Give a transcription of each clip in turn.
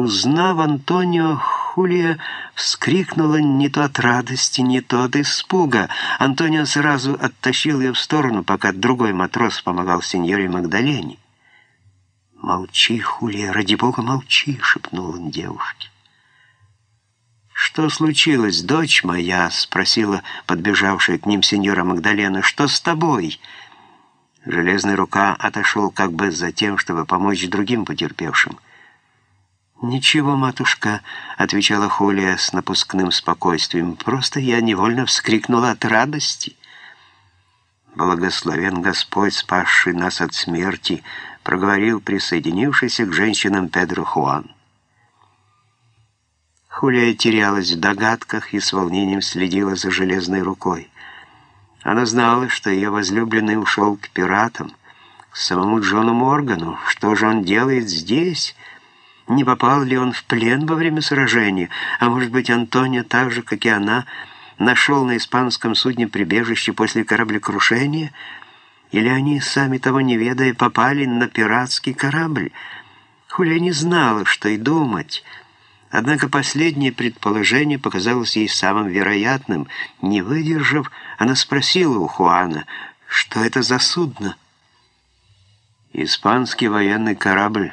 Узнав Антонио, Хулия вскрикнула не то от радости, не то от испуга. Антонио сразу оттащил ее в сторону, пока другой матрос помогал сеньоре Магдалене. «Молчи, Хулия, ради бога, молчи!» — шепнул он девушке. «Что случилось, дочь моя?» — спросила подбежавшая к ним сеньора Магдалена. «Что с тобой?» Железная рука отошел как бы за тем, чтобы помочь другим потерпевшим. «Ничего, матушка», — отвечала Хулия с напускным спокойствием, «просто я невольно вскрикнула от радости». «Благословен Господь, спасший нас от смерти», — проговорил присоединившийся к женщинам Педро Хуан. Хулия терялась в догадках и с волнением следила за железной рукой. Она знала, что ее возлюбленный ушел к пиратам, к самому Джону Моргану. Что же он делает здесь? Не попал ли он в плен во время сражения? А может быть, Антонио, так же, как и она, нашел на испанском судне прибежище после кораблекрушения? Или они, сами того не ведая, попали на пиратский корабль? Хулия не знала, что и думать, — Однако последнее предположение показалось ей самым вероятным. Не выдержав, она спросила у Хуана, что это за судно. «Испанский военный корабль»,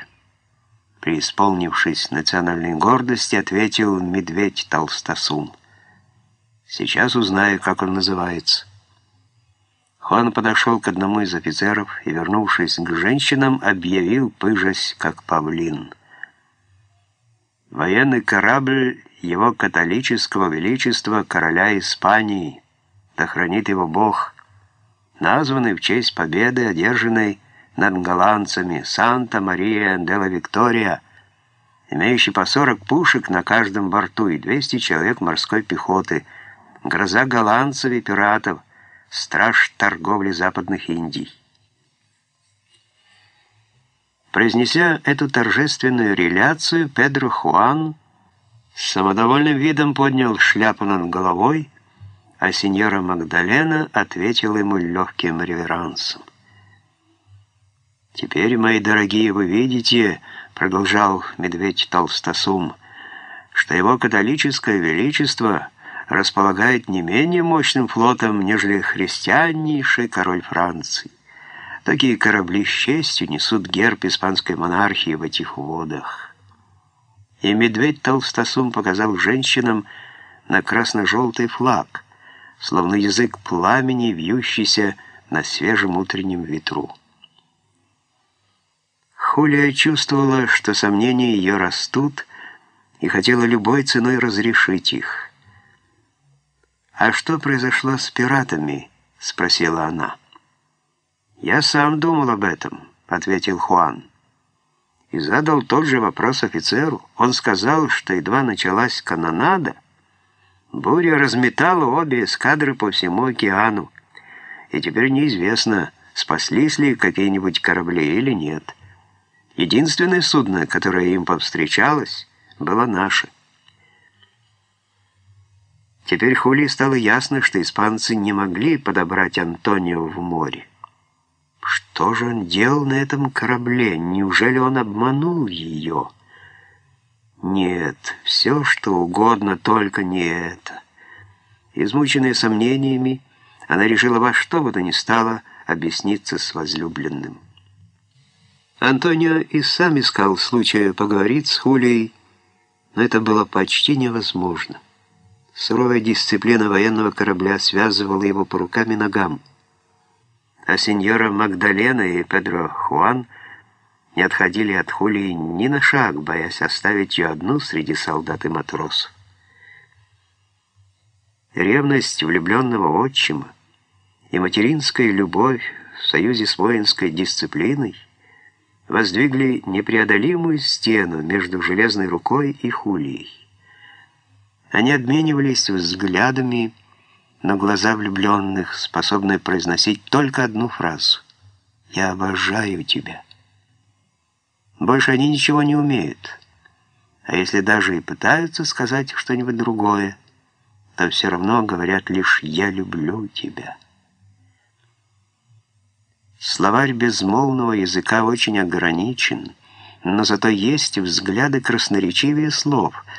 преисполнившись национальной гордости, ответил медведь Толстосум. «Сейчас узнаю, как он называется». Хуан подошел к одному из офицеров и, вернувшись к женщинам, объявил, пыжась, как павлин – Военный корабль его католического величества короля Испании, да хранит его Бог, названный в честь победы, одержанной над голландцами Санта-Мария де ла Виктория, имеющий по 40 пушек на каждом борту и 200 человек морской пехоты, гроза голландцев и пиратов, страж торговли западных Индий. Произнеся эту торжественную реляцию, Педро Хуан с самодовольным видом поднял шляпу над головой, а сеньора Магдалена ответила ему легким реверансом. «Теперь, мои дорогие, вы видите, — продолжал медведь Толстосум, — что его католическое величество располагает не менее мощным флотом, нежели христианнейший король Франции. Такие корабли с честью несут герб испанской монархии в этих водах. И медведь Толстосум показал женщинам на красно-желтый флаг, словно язык пламени, вьющийся на свежем утреннем ветру. Хулия чувствовала, что сомнения ее растут, и хотела любой ценой разрешить их. «А что произошло с пиратами?» — спросила она. «Я сам думал об этом», — ответил Хуан. И задал тот же вопрос офицеру. Он сказал, что едва началась канонада, буря разметала обе эскадры по всему океану, и теперь неизвестно, спаслись ли какие-нибудь корабли или нет. Единственное судно, которое им повстречалось, было наше. Теперь Хули стало ясно, что испанцы не могли подобрать Антонио в море. Что же он делал на этом корабле? Неужели он обманул ее? Нет, все что угодно, только не это. Измученная сомнениями, она решила во что бы то ни стало объясниться с возлюбленным. Антонио и сам искал случая поговорить с Хулией, но это было почти невозможно. Суровая дисциплина военного корабля связывала его по рукам и ногам а сеньора Магдалена и Педро Хуан не отходили от Хулии ни на шаг, боясь оставить ее одну среди солдат и матросов. Ревность влюбленного отчима и материнская любовь в союзе с воинской дисциплиной воздвигли непреодолимую стену между железной рукой и Хулией. Они обменивались взглядами, но глаза влюбленных способны произносить только одну фразу «Я обожаю тебя». Больше они ничего не умеют. А если даже и пытаются сказать что-нибудь другое, то все равно говорят лишь «я люблю тебя». Словарь безмолвного языка очень ограничен, но зато есть взгляды красноречивее слов —